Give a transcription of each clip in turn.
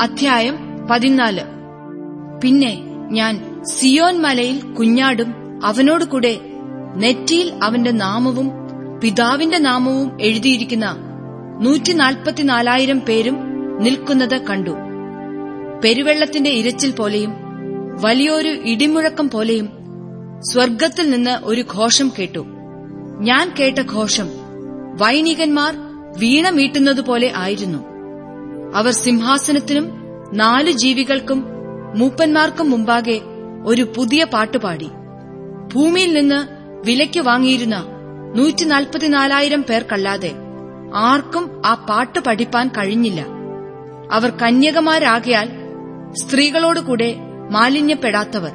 അധ്യായം പതിനാല്. പിന്നെ ഞാൻ സിയോൻ മലയിൽ കുഞ്ഞാടും അവനോട് കൂടെ നെറ്റിയിൽ അവന്റെ നാമവും പിതാവിന്റെ നാമവും എഴുതിയിരിക്കുന്ന നൂറ്റിനാൽപ്പത്തിനാലായിരം പേരും നിൽക്കുന്നത് കണ്ടു. പെരുവെള്ളത്തിന്റെ ഇരച്ചിൽ പോലെയും വലിയൊരു ഇടിമുഴക്കം പോലെയും സ്വർഗത്തിൽ നിന്ന് ഒരു ഘോഷം കേട്ടു. ഞാൻ കേട്ട ഘോഷം വൈണികന്മാർ വീണമീട്ടുന്നതുപോലെ ആയിരുന്നു. അവർ സിംഹാസനത്തിനും നാല് ജീവികൾക്കും മൂപ്പന്മാർക്കും മുമ്പാകെ ഒരു പുതിയ പാട്ടുപാടി ഭൂമിയിൽ നിന്ന് വിലയ്ക്ക് വാങ്ങിയിരുന്ന നൂറ്റിനാൽപ്പത്തിനാലായിരം പേർക്കല്ലാതെ ആർക്കും ആ പാട്ട് പഠിപ്പാൻ കഴിഞ്ഞില്ല. അവർ കന്യകമാരാകയാൽ സ്ത്രീകളോടുകൂടെ മാലിന്യപ്പെടാത്തവർ.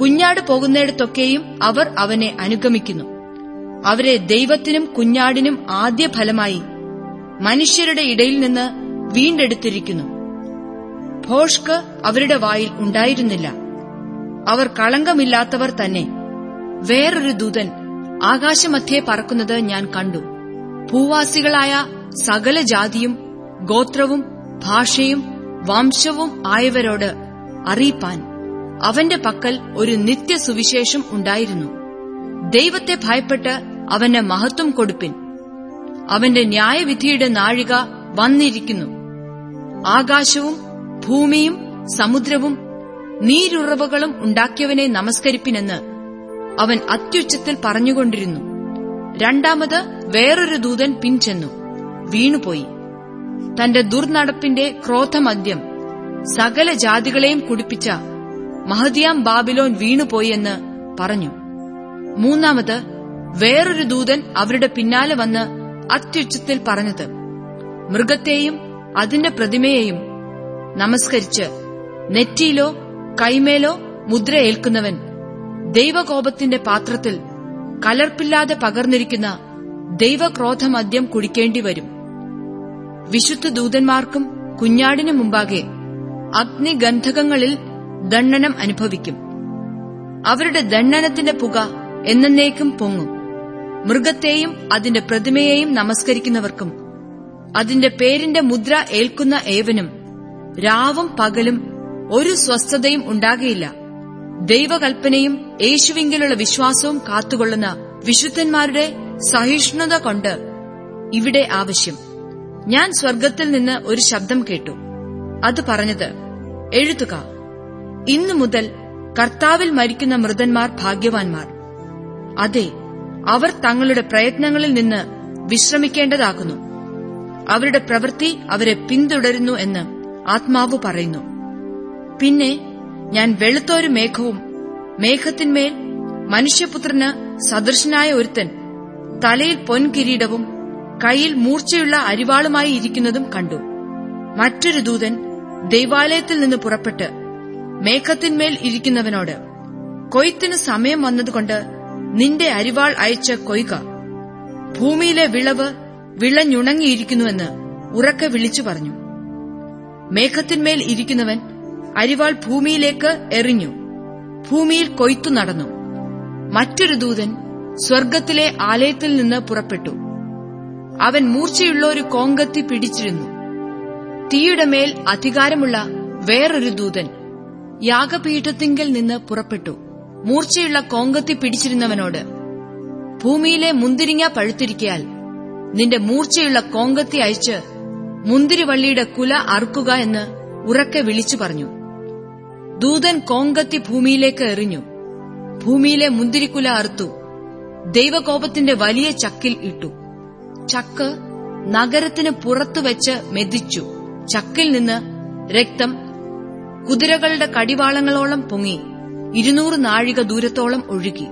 കുഞ്ഞാട് പോകുന്നിടത്തൊക്കെയും അവർ അവനെ അനുഗമിക്കുന്നു. അവരെ ദൈവത്തിനും കുഞ്ഞാടിനും ആദ്യ ഫലമായി മനുഷ്യരുടെ ഇടയിൽ നിന്ന് വീണ്ടെടുത്തിരിക്കുന്നു. ഭോഷ്ക് അവരുടെ വായിൽ ഉണ്ടായിരുന്നില്ല. അവർ കളങ്കമില്ലാത്തവർ തന്നെ. വേറൊരു ദൂതൻ ആകാശമധ്യേ പറക്കുന്നത് ഞാൻ കണ്ടു. ഭൂവാസികളായ സകല ജാതിയും ഗോത്രവും ഭാഷയും വംശവും ആയവരോട് അറിയിപ്പാൻ അവന്റെ പക്കൽ ഒരു നിത്യ സുവിശേഷം ഉണ്ടായിരുന്നു. ദൈവത്തെ ഭയപ്പെട്ട് അവന് മഹത്വം കൊടുപ്പിൻ. അവന്റെ ന്യായവിധിയുടെ നാഴിക വന്നിരിക്കുന്നു. ആകാശവും ഭൂമിയും സമുദ്രവും നീരുറവുകളും ഉണ്ടാക്കിയവനെ നമസ്കരിപ്പിനെന്ന് അവൻ അത്യുച്ചത്തിൽ പറഞ്ഞുകൊണ്ടിരുന്നു. രണ്ടാമത് വേറൊരു ദൂതൻ പിൻചെന്നു. വീണുപോയി. തന്റെ ദുർനടപ്പിന്റെ ക്രോധമദ്യം സകല ജാതികളെയും കുടിപ്പിച്ച മഹദിയാം ബാബിലോൻ വീണുപോയെന്ന് പറഞ്ഞു. മൂന്നാമത് വേറൊരു ദൂതൻ അവരുടെ പിന്നാലെ വന്ന് അത്യുച്ചത്തിൽ പറഞ്ഞത് മൃഗത്തെയും അതിന്റെ പ്രതിമയെയും നമസ്കരിച്ച് നെറ്റിയിലോ കൈമേലോ മുദ്ര ഏൽക്കുന്നവൻ ദൈവകോപത്തിന്റെ പാത്രത്തിൽ കലർപ്പില്ലാതെ പകർന്നിരിക്കുന്ന ദൈവക്രോധമദ്യം കുടിക്കേണ്ടി വരും വിശുദ്ധ ദൂതന്മാർക്കും കുഞ്ഞാടിനു മുമ്പാകെ അഗ്നിഗന്ധകങ്ങളിൽ ദണ്ണനം അനുഭവിക്കും. അവരുടെ ദണ്ണനത്തിന്റെ പുക എന്നേക്കും പൊങ്ങും. മൃഗത്തെയും അതിന്റെ പ്രതിമയെയും നമസ്കരിക്കുന്നവർക്കും അതിന്റെ പേരിന്റെ മുദ്ര ഏൽക്കുന്ന ഏവനും രാവും പകലും ഒരു സ്വസ്ഥതയും ഉണ്ടാകയില്ല. ദൈവകൽപ്പനയും യേശുവിങ്കിലുള്ള വിശ്വാസവും കാത്തുകൊള്ളുന്ന വിശുദ്ധന്മാരുടെ സഹിഷ്ണുത കൊണ്ട് ഇവിടെ ആവശ്യം. ഞാൻ സ്വർഗത്തിൽ നിന്ന് ഒരു ശബ്ദം കേട്ടു. അത് പറഞ്ഞത് എഴുതുക. ഇന്നു മുതൽ കർത്താവിൽ മരിക്കുന്ന മൃതന്മാർ ഭാഗ്യവാൻമാർ അതെ അവർ തങ്ങളുടെ പ്രയത്നങ്ങളിൽ നിന്ന് വിശ്രമിക്കേണ്ടതാകുന്നു. അവരുടെ പ്രവൃത്തി അവരെ പിന്തുടരുന്നു എന്ന് ആത്മാവ് പറയുന്നു. പിന്നെ ഞാൻ വെളുത്തൊരു മേഘവും മേഘത്തിന്മേൽ മനുഷ്യപുത്രന് സദൃശനായ ഒരുത്തൻ തലയിൽ പൊൻകിരീടവും കയ്യിൽ മൂർച്ചയുള്ള അരിവാളുമായി ഇരിക്കുന്നതും കണ്ടു. മറ്റൊരു ദൂതൻ ദൈവാലയത്തിൽ നിന്ന് പുറപ്പെട്ട് മേഘത്തിന്മേൽ ഇരിക്കുന്നവനോട് കൊയ്ത്തിന് സമയം വന്നതുകൊണ്ട് നിന്റെ അരിവാൾ അയച്ച് കൊയ്ക ഭൂമിയിലെ വിളവ് വിളഞ്ഞുണങ്ങിയിരിക്കുന്നുവെന്ന് ഉറക്കെ വിളിച്ചു പറഞ്ഞു. മേഘത്തിന്മേൽ ഇരിക്കുന്നവൻ അരിവാൾ ഭൂമിയിലേക്ക് എറിഞ്ഞു. ഭൂമിയിൽ കൊയ്ത്തു നടന്നു. മറ്റൊരു ദൂതൻ സ്വർഗത്തിലെ ആലയത്തിൽ നിന്ന് പുറപ്പെട്ടു. അവൻ മൂർച്ചയുള്ള ഒരു കോങ്കത്തി പിടിച്ചിരുന്നു. തീയുടെ മേൽ അധികാരമുള്ള വേറൊരു ദൂതൻ യാഗപീഠത്തിങ്കിൽ നിന്ന് പുറപ്പെട്ടു. മൂർച്ചയുള്ള കോങ്കത്തി പിടിച്ചിരുന്നവനോട് ഭൂമിയിലെ മുന്തിരിങ്ങ പഴുത്തിരിക്കയാൽ നിന്റെ മൂർച്ചയുള്ള കോങ്കത്തി അയച്ച് മുന്തിരിവള്ളിയുടെ കുല അറുക്കുക എന്ന് ഉറക്കെ വിളിച്ചു പറഞ്ഞു. ദൂതൻ കോങ്കത്തി ഭൂമിയിലേക്ക് എറിഞ്ഞു. ഭൂമിയിലെ മുന്തിരിക്കുല അറുത്തു. ദൈവകോപത്തിന്റെ വലിയ ചക്കിൽ ഇട്ടു. ചക്ക് നഗരത്തിന് പുറത്തുവെച്ച് മെതിച്ചു. ചക്കിൽ നിന്ന് രക്തം കുതിരകളുടെ കടിവാളങ്ങളോളം പൊങ്ങി. ഇരുന്നൂറ് നാഴിക ദൂരത്തോളം ഒഴുകി.